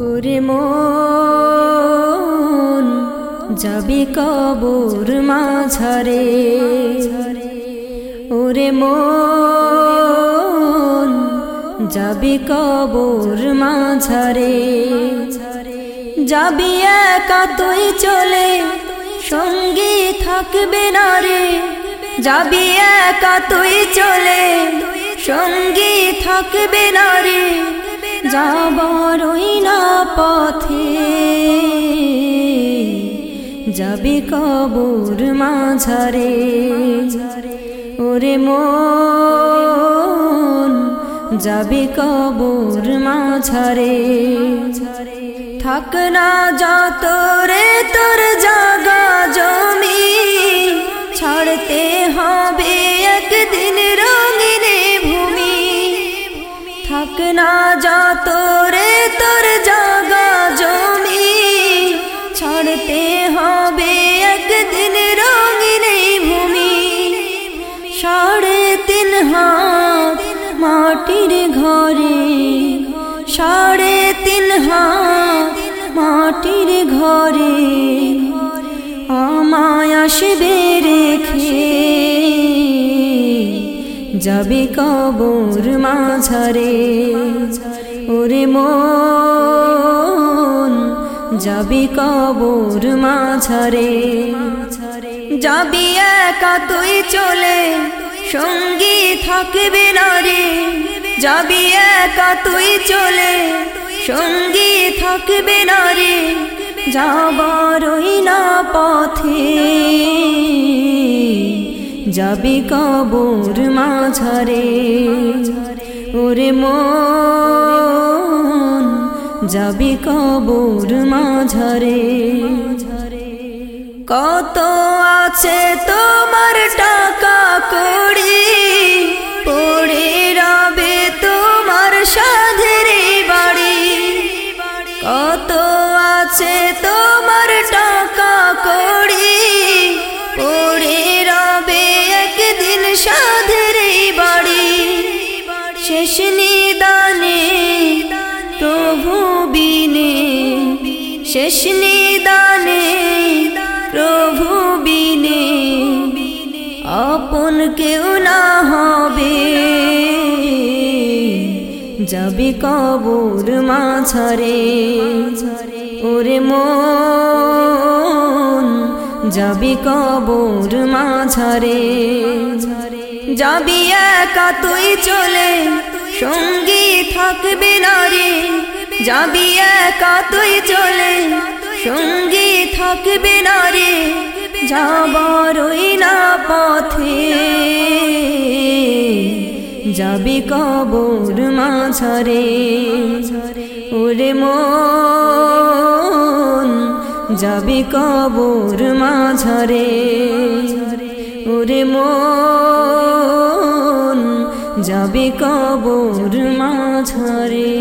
ওরে মন, যাবি কবর মাঝারে। ওরে মন, যাবি কবর মাঝারে। যাবি একা তুই চলে, সঙ্গী থাকবে না রে। যাবি একা তুই চলে, সঙ্গী থাকবে না রে। যাবারই না পথে, যাবি কবর মাঝারে। ওরে মন, যাবি কবর মাঝারে। থাক না যত রে, তোর জাগা জমি, ছাড়তে হবে না যত রে তোর জাগা জমি। ছাড়তে হবে একদিন রঙিনে ভূমি। সাড়ে তিন হাত মাটির ঘরে। সাড়ে তিন হাত মাটির ঘরে। আমায় আসবে রেখে যাবে কবর মাঝারে? ওরে মন, যাবি কবর মাঝারে? যাবি একা তুই চলে, সঙ্গী থাকবে না রে? যাবি একা তুই চলে, সঙ্গী থাকবে না রে? যাবারই না পথে। যাবি কবর মাঝারে। ওরে মন যাবি কবর মাঝারে। কত আছে তোমার নিদানে, প্রভু বিনে, শেষ নিদানে, প্রভু বিনে, আপন কেউ না হবে। যাবি কবর মাঝারে, ওরে মন। যাবি কবর মাঝারে, যাবি একা তুই চলে সঙ্গী থাকবে না রে, যাবি একা তুই চলে। সঙ্গী থাকবে না রে যাবারই না পথে। যাবি কবর মাঝারে, ওরে মন। যাবি কবর মাঝারে, ওরে মন। যাবি কবর মাঝারে।